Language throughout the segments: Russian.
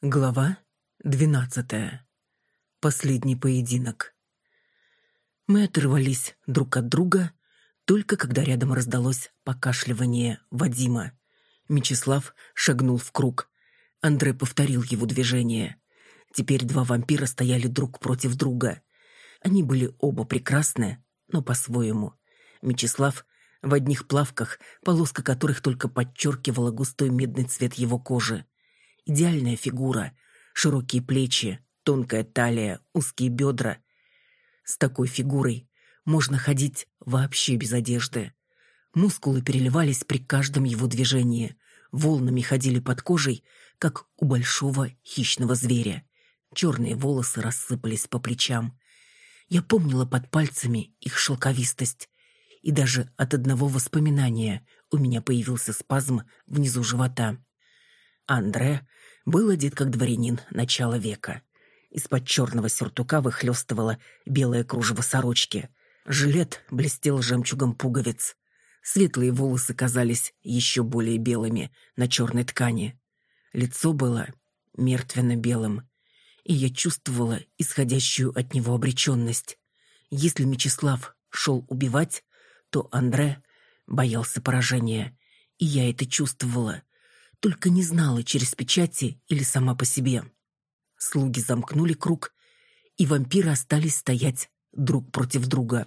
Глава двенадцатая. Последний поединок. Мы оторвались друг от друга, только когда рядом раздалось покашливание Вадима. Мечислав шагнул в круг. Андре повторил его движение. Теперь два вампира стояли друг против друга. Они были оба прекрасны, но по-своему. Мечислав в одних плавках, полоска которых только подчеркивала густой медный цвет его кожи идеальная фигура, широкие плечи, тонкая талия, узкие бедра. С такой фигурой можно ходить вообще без одежды. Мускулы переливались при каждом его движении, волнами ходили под кожей, как у большого хищного зверя. Черные волосы рассыпались по плечам. Я помнила под пальцами их шелковистость, и даже от одного воспоминания у меня появился спазм внизу живота. Андре был одет как дворянин начала века. Из-под черного сюртука выхлестывало белое кружево сорочки. Жилет блестел жемчугом пуговиц. Светлые волосы казались еще более белыми на черной ткани. Лицо было мертвенно-белым, и я чувствовала исходящую от него обреченность. Если Мечислав шел убивать, то Андре боялся поражения, и я это чувствовала только не знала, через печати или сама по себе. Слуги замкнули круг, и вампиры остались стоять друг против друга.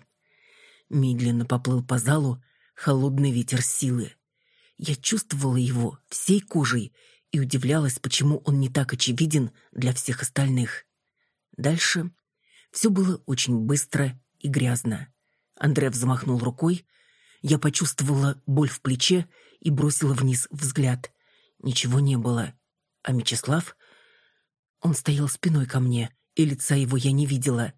Медленно поплыл по залу холодный ветер силы. Я чувствовала его всей кожей и удивлялась, почему он не так очевиден для всех остальных. Дальше все было очень быстро и грязно. Андре взмахнул рукой, я почувствовала боль в плече и бросила вниз взгляд ничего не было. А Мечислав? Он стоял спиной ко мне, и лица его я не видела.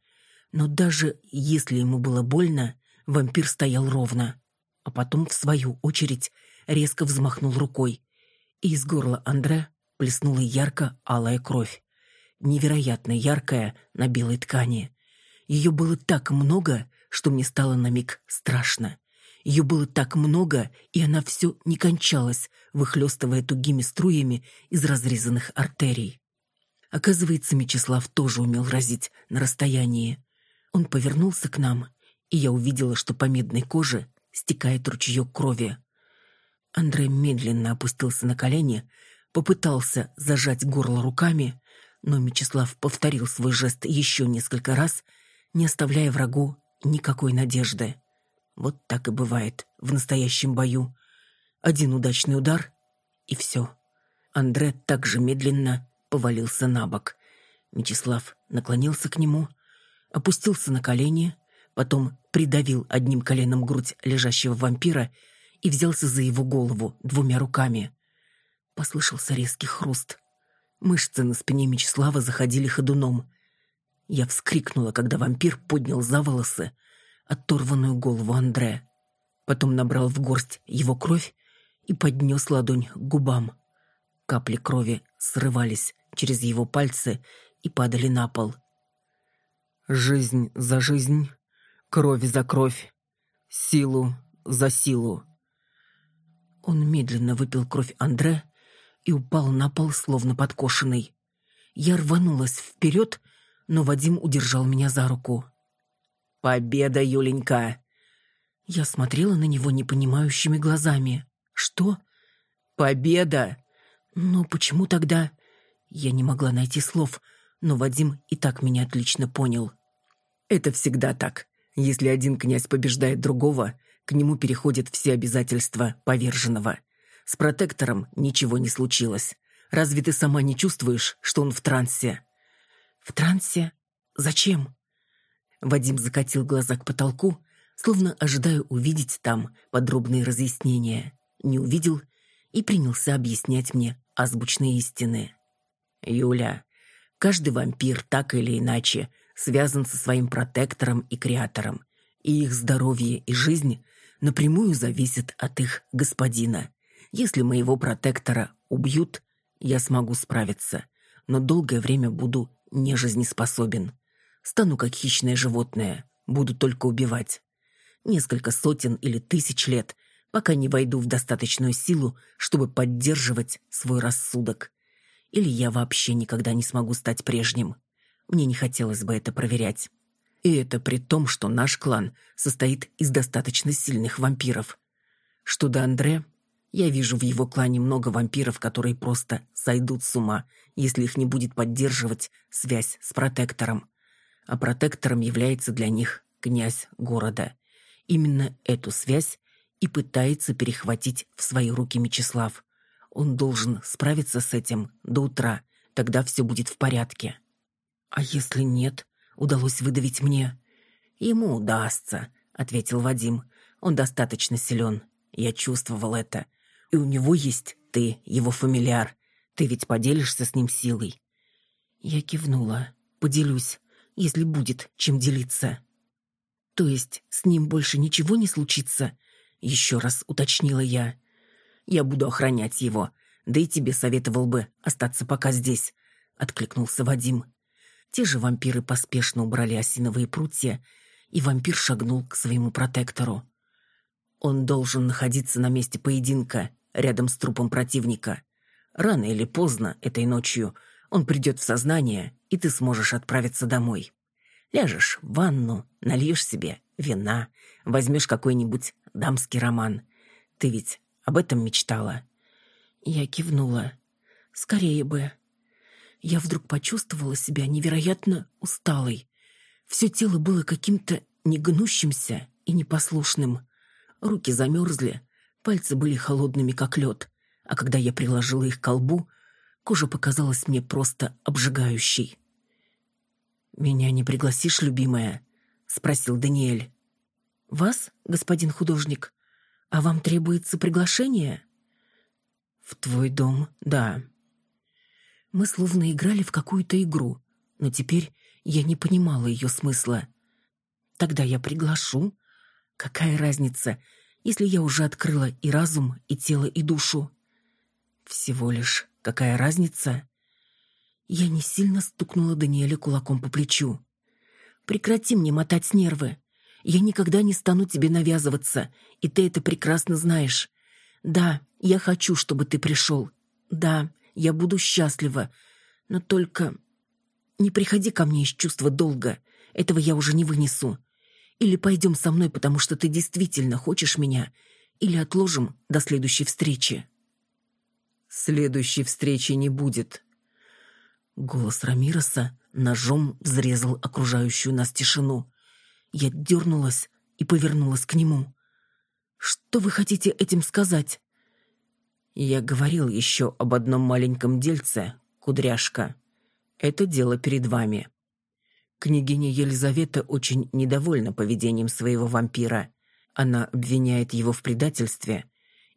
Но даже если ему было больно, вампир стоял ровно. А потом, в свою очередь, резко взмахнул рукой. И из горла Андре плеснула ярко-алая кровь. Невероятно яркая на белой ткани. Ее было так много, что мне стало на миг страшно. Ее было так много, и она все не кончалась, выхлестывая тугими струями из разрезанных артерий. Оказывается, Мечислав тоже умел разить на расстоянии. Он повернулся к нам, и я увидела, что по медной коже стекает ручеек крови. Андрей медленно опустился на колени, попытался зажать горло руками, но Мечислав повторил свой жест еще несколько раз, не оставляя врагу никакой надежды. Вот так и бывает в настоящем бою. Один удачный удар — и все. Андре также медленно повалился на бок. Мечислав наклонился к нему, опустился на колени, потом придавил одним коленом грудь лежащего вампира и взялся за его голову двумя руками. Послышался резкий хруст. Мышцы на спине Мечислава заходили ходуном. Я вскрикнула, когда вампир поднял за волосы оторванную голову Андре. Потом набрал в горсть его кровь и поднес ладонь к губам. Капли крови срывались через его пальцы и падали на пол. «Жизнь за жизнь, кровь за кровь, силу за силу». Он медленно выпил кровь Андре и упал на пол, словно подкошенный. Я рванулась вперед, но Вадим удержал меня за руку. «Победа, Юленька!» Я смотрела на него непонимающими глазами. «Что?» «Победа!» «Но почему тогда...» Я не могла найти слов, но Вадим и так меня отлично понял. «Это всегда так. Если один князь побеждает другого, к нему переходят все обязательства поверженного. С протектором ничего не случилось. Разве ты сама не чувствуешь, что он в трансе?» «В трансе? Зачем?» Вадим закатил глаза к потолку, словно ожидая увидеть там подробные разъяснения. Не увидел и принялся объяснять мне азбучные истины. «Юля, каждый вампир так или иначе связан со своим протектором и креатором, и их здоровье и жизнь напрямую зависят от их господина. Если моего протектора убьют, я смогу справиться, но долгое время буду нежизнеспособен. Стану как хищное животное, буду только убивать. несколько сотен или тысяч лет, пока не войду в достаточную силу, чтобы поддерживать свой рассудок. Или я вообще никогда не смогу стать прежним. Мне не хотелось бы это проверять. И это при том, что наш клан состоит из достаточно сильных вампиров. Что до Андре, я вижу в его клане много вампиров, которые просто сойдут с ума, если их не будет поддерживать связь с протектором. А протектором является для них князь города. Именно эту связь и пытается перехватить в свои руки Мечислав. Он должен справиться с этим до утра, тогда все будет в порядке. А если нет, удалось выдавить мне. Ему удастся, ответил Вадим. Он достаточно силен. Я чувствовал это. И у него есть ты, его фамильяр. Ты ведь поделишься с ним силой. Я кивнула. Поделюсь, если будет чем делиться. То есть с ним больше ничего не случится? Еще раз уточнила я. Я буду охранять его. Да и тебе советовал бы остаться пока здесь, откликнулся Вадим. Те же вампиры поспешно убрали осиновые прутья, и вампир шагнул к своему протектору. Он должен находиться на месте поединка, рядом с трупом противника. Рано или поздно этой ночью он придет в сознание, и ты сможешь отправиться домой. Ляжешь в ванну, нальешь себе вина, возьмешь какой-нибудь дамский роман. Ты ведь об этом мечтала?» Я кивнула. «Скорее бы». Я вдруг почувствовала себя невероятно усталой. Все тело было каким-то негнущимся и непослушным. Руки замерзли, пальцы были холодными, как лед, а когда я приложила их к колбу, кожа показалась мне просто обжигающей. «Меня не пригласишь, любимая?» — спросил Даниэль. «Вас, господин художник? А вам требуется приглашение?» «В твой дом, да». Мы словно играли в какую-то игру, но теперь я не понимала ее смысла. «Тогда я приглашу. Какая разница, если я уже открыла и разум, и тело, и душу?» «Всего лишь какая разница?» Я не сильно стукнула Даниэля кулаком по плечу. «Прекрати мне мотать нервы. Я никогда не стану тебе навязываться, и ты это прекрасно знаешь. Да, я хочу, чтобы ты пришел. Да, я буду счастлива. Но только... Не приходи ко мне из чувства долга. Этого я уже не вынесу. Или пойдем со мной, потому что ты действительно хочешь меня, или отложим до следующей встречи». «Следующей встречи не будет», Голос Рамироса ножом взрезал окружающую нас тишину. Я дернулась и повернулась к нему. «Что вы хотите этим сказать?» «Я говорил еще об одном маленьком дельце, кудряшка. Это дело перед вами». Княгиня Елизавета очень недовольна поведением своего вампира. Она обвиняет его в предательстве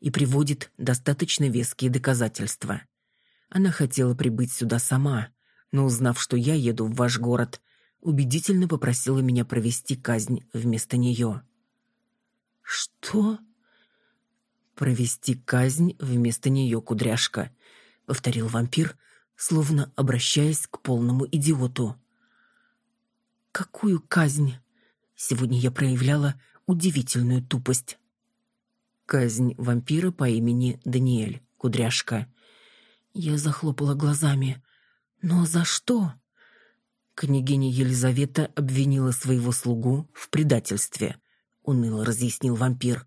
и приводит достаточно веские доказательства. Она хотела прибыть сюда сама, но узнав, что я еду в ваш город, убедительно попросила меня провести казнь вместо нее. «Что?» «Провести казнь вместо нее, кудряшка», — повторил вампир, словно обращаясь к полному идиоту. «Какую казнь?» Сегодня я проявляла удивительную тупость. Казнь вампира по имени Даниэль, кудряшка. Я захлопала глазами. Но за что? Княгиня Елизавета обвинила своего слугу в предательстве, уныло разъяснил вампир.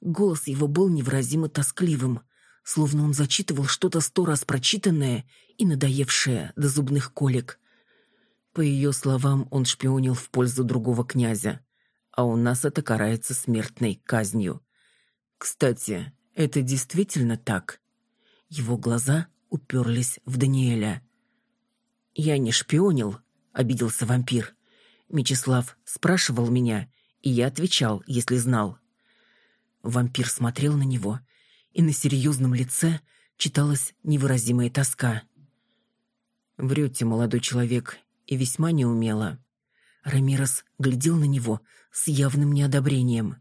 Голос его был невыразимо тоскливым, словно он зачитывал что-то сто раз прочитанное и надоевшее до зубных колик. По ее словам, он шпионил в пользу другого князя, а у нас это карается смертной казнью. Кстати, это действительно так? Его глаза уперлись в Даниэля. «Я не шпионил», — обиделся вампир. Мечислав спрашивал меня, и я отвечал, если знал. Вампир смотрел на него, и на серьезном лице читалась невыразимая тоска. «Врете, молодой человек, и весьма неумело». Рамирос глядел на него с явным неодобрением.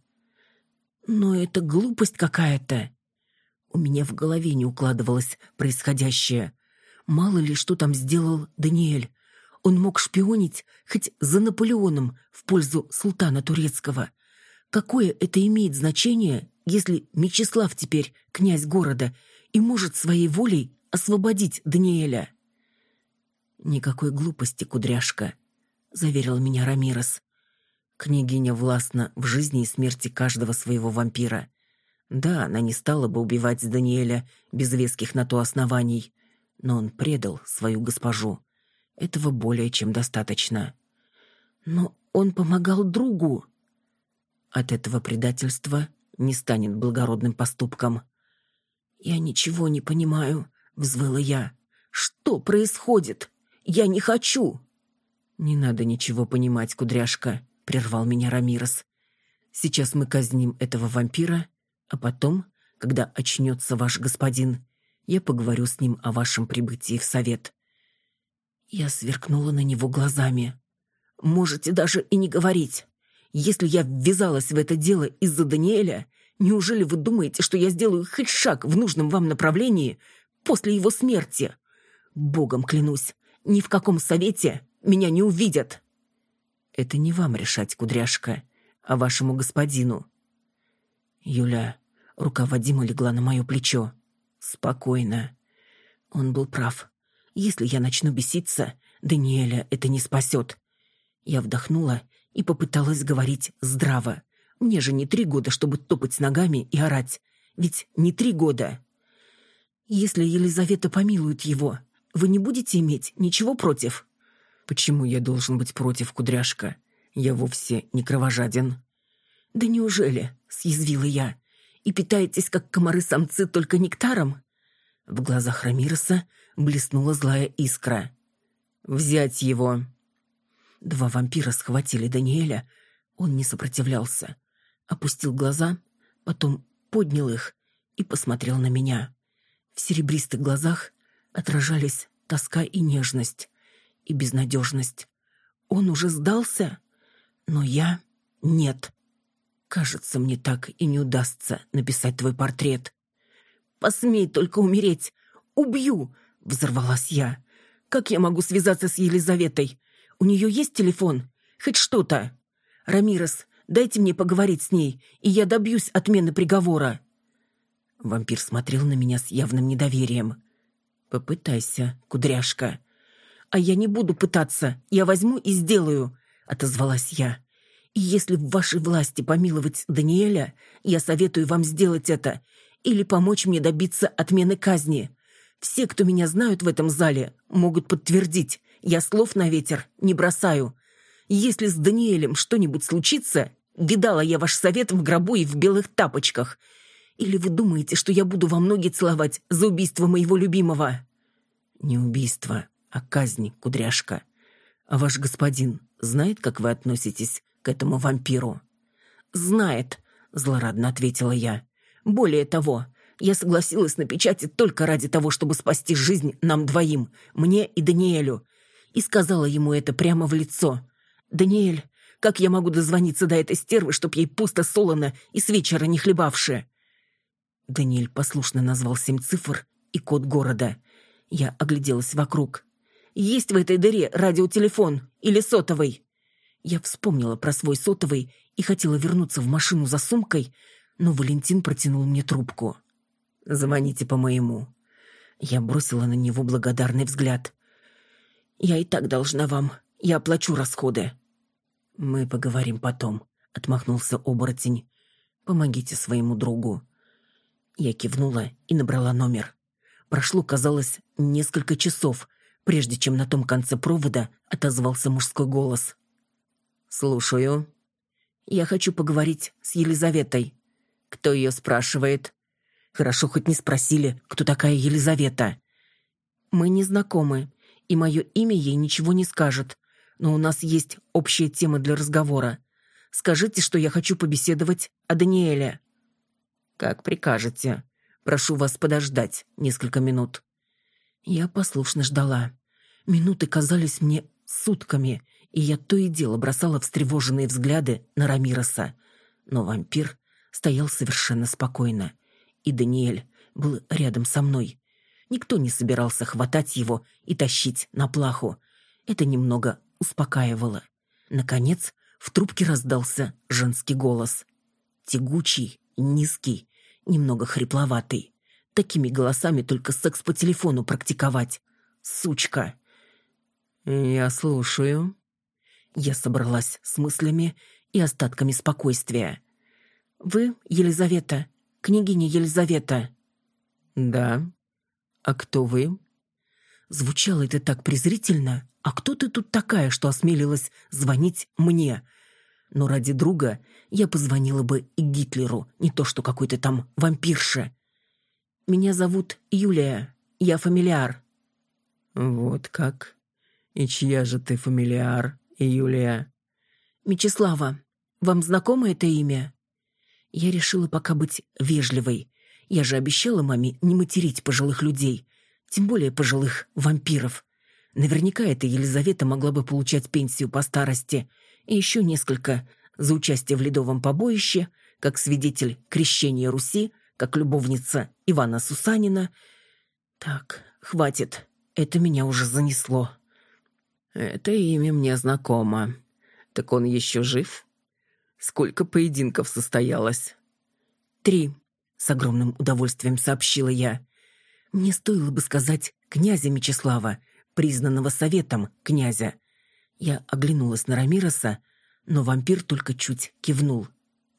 «Но это глупость какая-то!» У меня в голове не укладывалось происходящее. Мало ли, что там сделал Даниэль. Он мог шпионить хоть за Наполеоном в пользу султана турецкого. Какое это имеет значение, если Мечислав теперь князь города и может своей волей освободить Даниэля? Никакой глупости, кудряшка, заверил меня Рамирес. Княгиня властна в жизни и смерти каждого своего вампира. Да, она не стала бы убивать Даниэля без веских на то оснований, но он предал свою госпожу. Этого более чем достаточно. Но он помогал другу. От этого предательства не станет благородным поступком. «Я ничего не понимаю», — взвыла я. «Что происходит? Я не хочу!» «Не надо ничего понимать, кудряшка», — прервал меня Рамирос. «Сейчас мы казним этого вампира, а потом, когда очнется ваш господин, я поговорю с ним о вашем прибытии в совет». Я сверкнула на него глазами. «Можете даже и не говорить. Если я ввязалась в это дело из-за Даниэля, неужели вы думаете, что я сделаю хоть шаг в нужном вам направлении после его смерти? Богом клянусь, ни в каком совете меня не увидят. Это не вам решать, кудряшка, а вашему господину. Юля, рука Вадима легла на мое плечо. Спокойно. Он был прав. Если я начну беситься, Даниэля это не спасет. Я вдохнула и попыталась говорить здраво. Мне же не три года, чтобы топать ногами и орать. Ведь не три года. Если Елизавета помилует его, вы не будете иметь ничего против? Почему я должен быть против, кудряшка? Я вовсе не кровожаден. Да неужели, съязвила я, и питаетесь, как комары-самцы, только нектаром? В глазах Рамироса блеснула злая искра. «Взять его!» Два вампира схватили Даниэля. Он не сопротивлялся. Опустил глаза, потом поднял их и посмотрел на меня. В серебристых глазах отражались тоска и нежность, и безнадежность. Он уже сдался, но я — нет. Кажется, мне так и не удастся написать твой портрет. «Посмей только умереть! Убью!» — взорвалась я. «Как я могу связаться с Елизаветой? У нее есть телефон? Хоть что-то? Рамирес, дайте мне поговорить с ней, и я добьюсь отмены приговора». Вампир смотрел на меня с явным недоверием. «Попытайся, кудряшка». «А я не буду пытаться, я возьму и сделаю», — отозвалась я. «И если в вашей власти помиловать Даниэля, я советую вам сделать это или помочь мне добиться отмены казни. Все, кто меня знают в этом зале, могут подтвердить, я слов на ветер не бросаю. Если с Даниэлем что-нибудь случится, видала я ваш совет в гробу и в белых тапочках. Или вы думаете, что я буду вам ноги целовать за убийство моего любимого?» «Не убийство, а казнь, кудряшка. А ваш господин знает, как вы относитесь к этому вампиру?» «Знает», — злорадно ответила я. «Более того, я согласилась на печати только ради того, чтобы спасти жизнь нам двоим, мне и Даниэлю и сказала ему это прямо в лицо. «Даниэль, как я могу дозвониться до этой стервы, чтоб ей пусто солоно и с вечера не хлебавши?» Даниэль послушно назвал семь цифр и код города. Я огляделась вокруг. «Есть в этой дыре радиотелефон или сотовый?» Я вспомнила про свой сотовый и хотела вернуться в машину за сумкой, но Валентин протянул мне трубку. «Звоните по моему». Я бросила на него благодарный взгляд. Я и так должна вам. Я оплачу расходы. Мы поговорим потом, отмахнулся оборотень. Помогите своему другу. Я кивнула и набрала номер. Прошло, казалось, несколько часов, прежде чем на том конце провода отозвался мужской голос. «Слушаю. Я хочу поговорить с Елизаветой. Кто ее спрашивает?» «Хорошо, хоть не спросили, кто такая Елизавета». «Мы не знакомы и мое имя ей ничего не скажет. Но у нас есть общая тема для разговора. Скажите, что я хочу побеседовать о Даниэле». «Как прикажете. Прошу вас подождать несколько минут». Я послушно ждала. Минуты казались мне сутками, и я то и дело бросала встревоженные взгляды на Рамироса. Но вампир стоял совершенно спокойно, и Даниэль был рядом со мной. Никто не собирался хватать его и тащить на плаху. Это немного успокаивало. Наконец, в трубке раздался женский голос. Тягучий, низкий, немного хрипловатый. Такими голосами только секс по телефону практиковать. Сучка. «Я слушаю». Я собралась с мыслями и остатками спокойствия. «Вы, Елизавета, княгиня Елизавета?» «Да. А кто вы?» Звучало это так презрительно. «А кто ты тут такая, что осмелилась звонить мне?» Но ради друга я позвонила бы и Гитлеру, не то что какой-то там вампирше. «Меня зовут Юлия. Я фамилиар». «Вот как? И чья же ты фамилиар, Юлия?» «Мечислава. Вам знакомо это имя?» Я решила пока быть вежливой. Я же обещала маме не материть пожилых людей, тем более пожилых вампиров. Наверняка эта Елизавета могла бы получать пенсию по старости и еще несколько за участие в ледовом побоище, как свидетель крещения Руси, как любовница Ивана Сусанина. Так, хватит, это меня уже занесло. Это имя мне знакомо. Так он еще жив? Сколько поединков состоялось? Три, с огромным удовольствием сообщила я. Мне стоило бы сказать князя Мечислава, признанного советом князя. Я оглянулась на Рамироса, но вампир только чуть кивнул.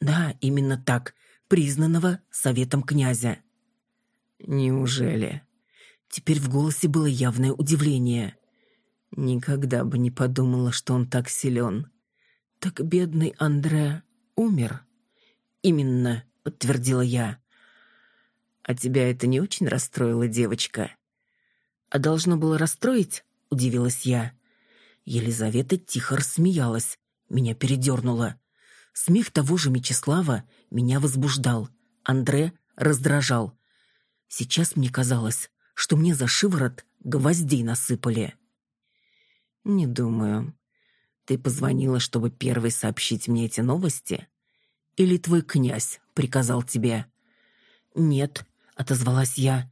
Да, именно так, признанного советом князя. Неужели? Теперь в голосе было явное удивление. Никогда бы не подумала, что он так силен. Так бедный Андре умер. Именно, подтвердила я. А тебя это не очень расстроило, девочка? А должно было расстроить? Удивилась я. Елизавета тихо рассмеялась. Меня передернуло. Смех того же Мечислава меня возбуждал. Андре раздражал. Сейчас мне казалось, что мне за шиворот гвоздей насыпали. «Не думаю. Ты позвонила, чтобы первой сообщить мне эти новости? Или твой князь приказал тебе?» «Нет», — отозвалась я.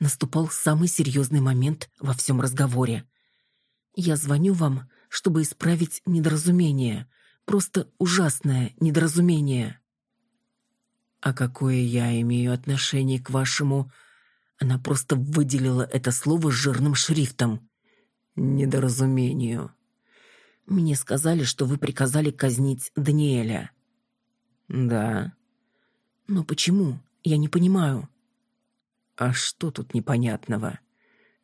Наступал самый серьезный момент во всем разговоре. «Я звоню вам, чтобы исправить недоразумение. Просто ужасное недоразумение». «А какое я имею отношение к вашему...» Она просто выделила это слово жирным шрифтом. «Недоразумению». Мне сказали, что вы приказали казнить Даниэля. Да. Но почему? Я не понимаю. А что тут непонятного?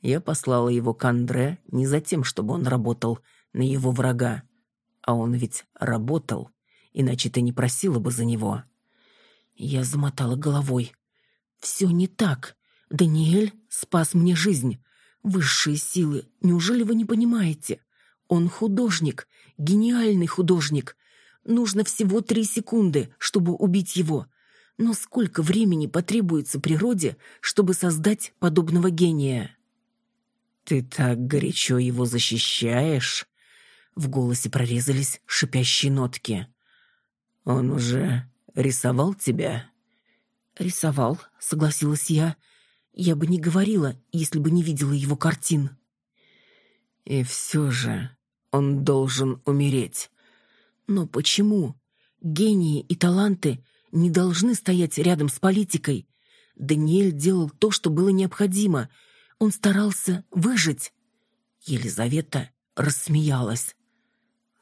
Я послала его к Андре не за тем, чтобы он работал на его врага. А он ведь работал, иначе ты не просила бы за него. Я замотала головой. Все не так. Даниэль спас мне жизнь. Высшие силы, неужели вы не понимаете? Он художник, гениальный художник. Нужно всего три секунды, чтобы убить его. Но сколько времени потребуется природе, чтобы создать подобного гения? Ты так горячо его защищаешь? В голосе прорезались шипящие нотки. Он уже рисовал тебя? Рисовал, согласилась я. Я бы не говорила, если бы не видела его картин. И все же он должен умереть. Но почему? Гении и таланты не должны стоять рядом с политикой. Даниэль делал то, что было необходимо. Он старался выжить. Елизавета рассмеялась.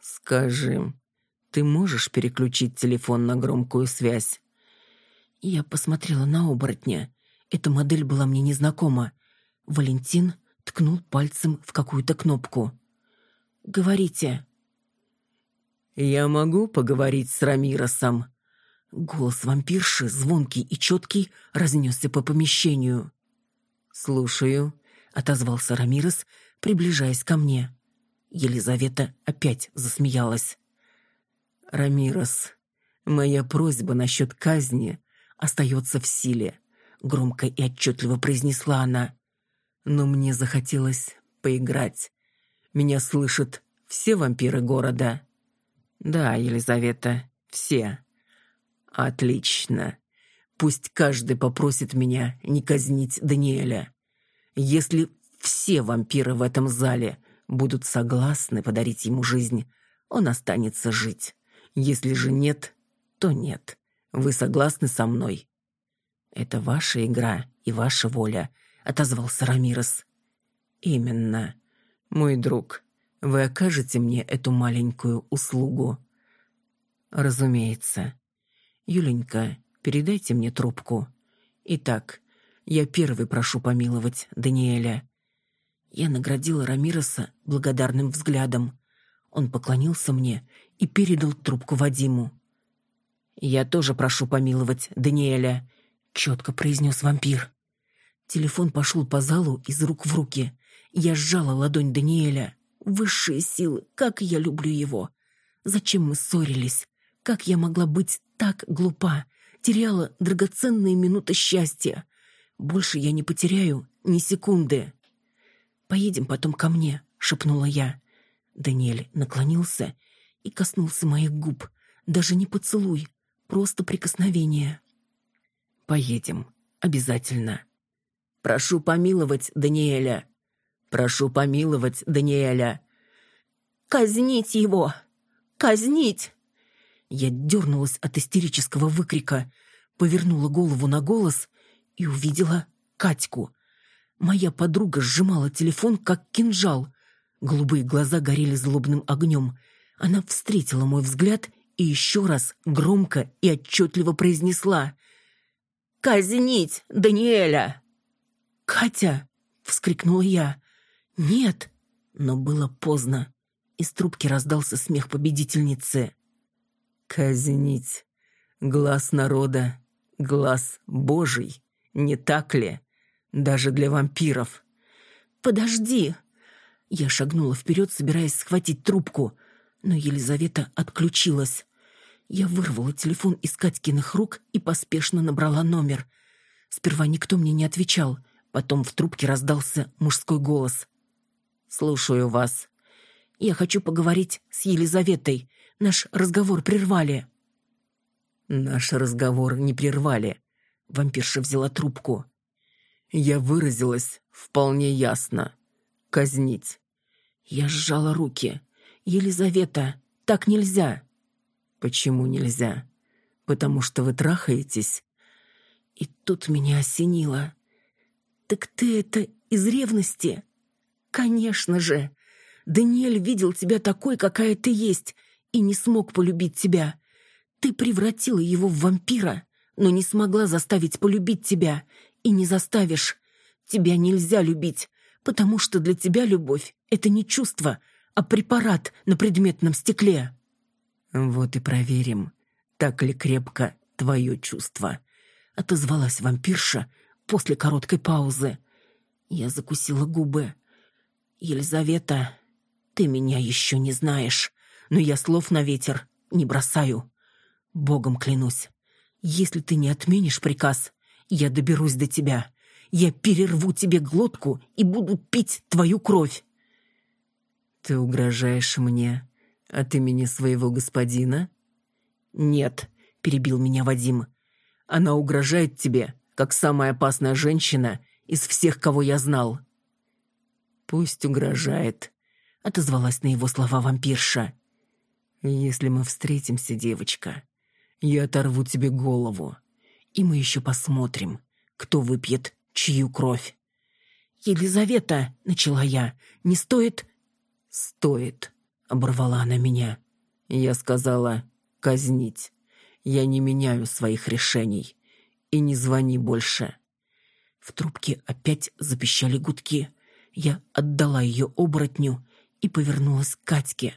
«Скажи, ты можешь переключить телефон на громкую связь?» Я посмотрела на оборотня. Эта модель была мне незнакома. Валентин ткнул пальцем в какую-то кнопку. Говорите». «Я могу поговорить с Рамиросом?» Голос вампирши, звонкий и четкий, разнесся по помещению. «Слушаю», — отозвался Рамирос, приближаясь ко мне. Елизавета опять засмеялась. «Рамирос, моя просьба насчет казни остается в силе», — громко и отчетливо произнесла она. «Но мне захотелось поиграть. Меня слышат все вампиры города?» «Да, Елизавета, все». «Отлично. Пусть каждый попросит меня не казнить Даниэля. Если все вампиры в этом зале будут согласны подарить ему жизнь, он останется жить. Если же нет, то нет. Вы согласны со мной?» «Это ваша игра и ваша воля», — отозвался Рамирес. «Именно. Мой друг, вы окажете мне эту маленькую услугу?» «Разумеется. Юленька, передайте мне трубку. Итак, я первый прошу помиловать Даниэля». Я наградила Рамироса благодарным взглядом. Он поклонился мне и передал трубку Вадиму. «Я тоже прошу помиловать Даниэля», — четко произнес вампир. Телефон пошел по залу из рук в руки. Я сжала ладонь Даниэля. Высшие силы, как я люблю его. Зачем мы ссорились? Как я могла быть так глупа? Теряла драгоценные минуты счастья. Больше я не потеряю ни секунды. «Поедем потом ко мне», — шепнула я. Даниэль наклонился и коснулся моих губ. Даже не поцелуй, просто прикосновение. «Поедем, обязательно». «Прошу помиловать Даниэля», Прошу помиловать Даниэля. Казнить его! Казнить! Я дернулась от истерического выкрика, повернула голову на голос и увидела Катьку. Моя подруга сжимала телефон, как кинжал. Голубые глаза горели злобным огнем. Она встретила мой взгляд и еще раз громко и отчетливо произнесла «Казнить Даниэля!» «Катя!» — вскрикнула я. «Нет!» Но было поздно. Из трубки раздался смех победительницы. «Казнить! Глаз народа, глаз Божий, не так ли? Даже для вампиров!» «Подожди!» Я шагнула вперед, собираясь схватить трубку, но Елизавета отключилась. Я вырвала телефон из Катькиных рук и поспешно набрала номер. Сперва никто мне не отвечал, потом в трубке раздался мужской голос. «Слушаю вас. Я хочу поговорить с Елизаветой. Наш разговор прервали». «Наш разговор не прервали», — вампирша взяла трубку. «Я выразилась вполне ясно. Казнить». Я сжала руки. «Елизавета, так нельзя». «Почему нельзя? Потому что вы трахаетесь?» И тут меня осенило. «Так ты это из ревности?» «Конечно же! Даниэль видел тебя такой, какая ты есть, и не смог полюбить тебя. Ты превратила его в вампира, но не смогла заставить полюбить тебя, и не заставишь. Тебя нельзя любить, потому что для тебя любовь — это не чувство, а препарат на предметном стекле». «Вот и проверим, так ли крепко твое чувство», — отозвалась вампирша после короткой паузы. Я закусила губы. «Елизавета, ты меня еще не знаешь, но я слов на ветер не бросаю. Богом клянусь, если ты не отменишь приказ, я доберусь до тебя. Я перерву тебе глотку и буду пить твою кровь». «Ты угрожаешь мне от имени своего господина?» «Нет», — перебил меня Вадим. «Она угрожает тебе, как самая опасная женщина из всех, кого я знал». «Пусть угрожает», — отозвалась на его слова вампирша. «Если мы встретимся, девочка, я оторву тебе голову, и мы еще посмотрим, кто выпьет чью кровь». «Елизавета», — начала я, — «не стоит...» «Стоит», — оборвала она меня. Я сказала «казнить». Я не меняю своих решений. И не звони больше. В трубке опять запищали гудки. Я отдала ее оборотню и повернулась к Катьке.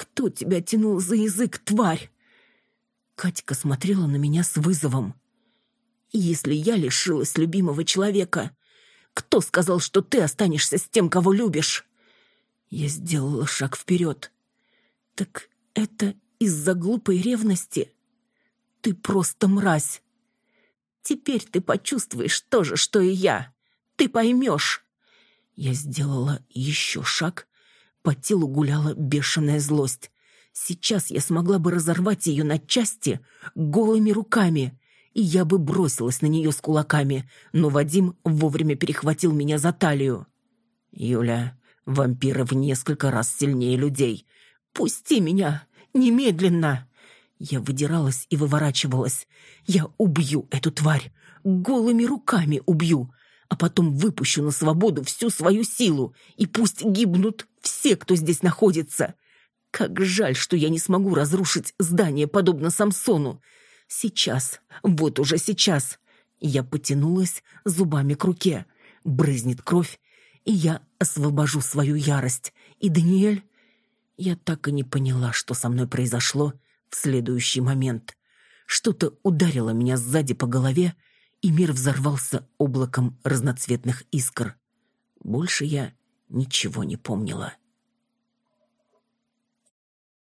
«Кто тебя тянул за язык, тварь?» Катька смотрела на меня с вызовом. «Если я лишилась любимого человека, кто сказал, что ты останешься с тем, кого любишь?» Я сделала шаг вперед. «Так это из-за глупой ревности? Ты просто мразь!» «Теперь ты почувствуешь то же, что и я. Ты поймешь!» Я сделала еще шаг. По телу гуляла бешеная злость. Сейчас я смогла бы разорвать ее на части голыми руками, и я бы бросилась на нее с кулаками, но Вадим вовремя перехватил меня за талию. «Юля, вампиры в несколько раз сильнее людей. Пусти меня! Немедленно!» Я выдиралась и выворачивалась. Я убью эту тварь. Голыми руками убью. А потом выпущу на свободу всю свою силу. И пусть гибнут все, кто здесь находится. Как жаль, что я не смогу разрушить здание, подобно Самсону. Сейчас, вот уже сейчас. Я потянулась зубами к руке. Брызнет кровь, и я освобожу свою ярость. И Даниэль... Я так и не поняла, что со мной произошло в следующий момент. Что-то ударило меня сзади по голове, и мир взорвался облаком разноцветных искр. Больше я ничего не помнила.